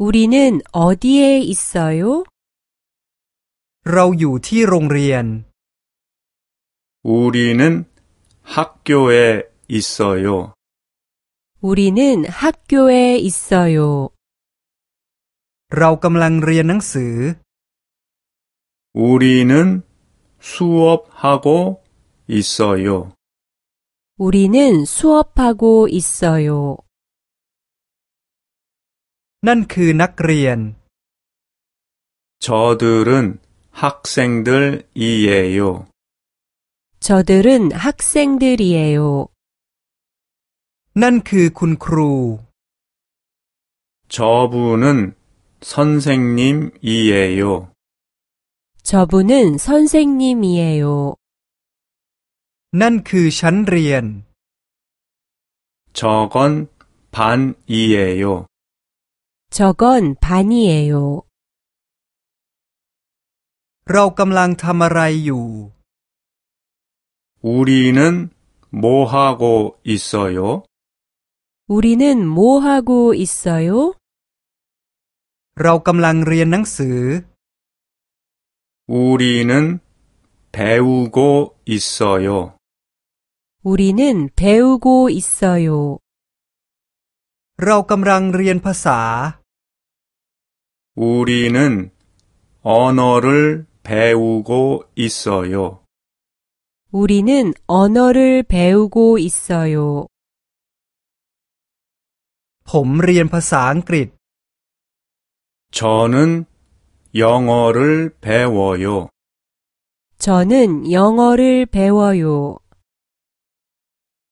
우리는 어디에 있어요? เราอยู่ที่โรงเรียน 우리는 학교에 있어요. 우리는 학교에 있어요. เรากำลังเรียนหนังสือ 우리는 수업하고 있어요. 우리는 수업하고 있어요. นั่นคือนักเรียน 저들은 학생들이에요. 저들은 학생들이에요. นั่นคือคุณครู 저분은 선생님이에요. 저분은 선생님이에요. นั่นคือชั้นเรียน 저건 반이에요. 저건 반이에요. เรากำลังทำอะไรอยู่ 우리는 뭐 하고 있어요? 우리는 뭐 하고 있어요? เรากำลังเรียนหนังสือ 우리는 배우고 있어요. 우리는 배우고 있어요. เรากำลังเรียนภาษา 우리는 언어를 배우고 있어요. 우리는 언어를 배우고 있어요. ผมเรียนภาษาอังกฤษ 저는 영어를 배워요. 저는 영어를 배워요.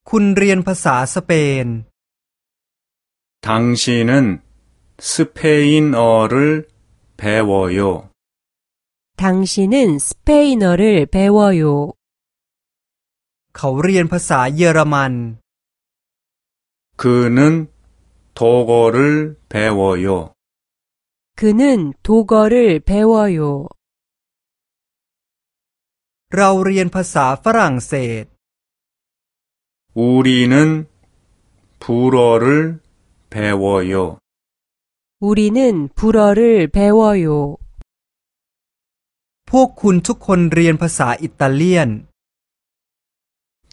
คุณเรียนภาษาสเปน 당신은 스페인어를 배워요. 당신은 스페인어를 배워요. เขาเรียนภาษาเยอรมัน 그는 독어를 배워요. 그는 독어를 배워요. เราเรียนภาษาฝรั่งเศส 우리는 불어를 배워요. 우리는 불어를 배워요. พวกคุณทุกคนเรียนภาษาอิตาเลียน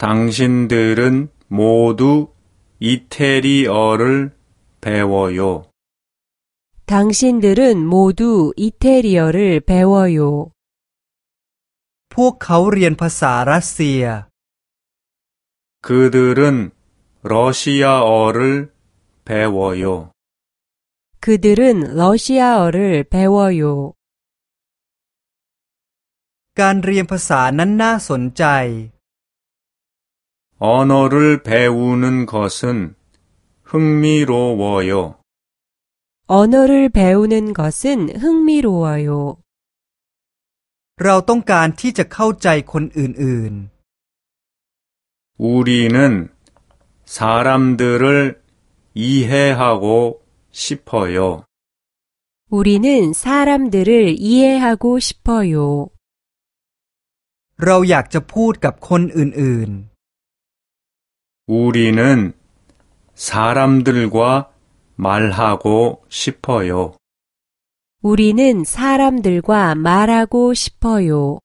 당신들은 모두 이태리어를 배워요. 당신들은 모두 이태리어를 배워요. พวกเขาเรียนภาษารัสเซีย 그들은 러시아어를 배워요. 그들은 러시아어를 배워요. การเรียนภาษานั้นน่าสนใจ 언어를 배우는 것은 흥미로워요. 언어를 배우는 것은 흥미로워요. เราต้องการที่จะเข้าใจคนอื่น 우리는 사람들을 이해하고 싶어요. 우리는 사람들을 이해하고 싶어요. ๆ เราอยากจะพูดกับคนอื่น 우리는 사람들과 말하고 싶어요. 우리는 사람들과 말하고 싶어요.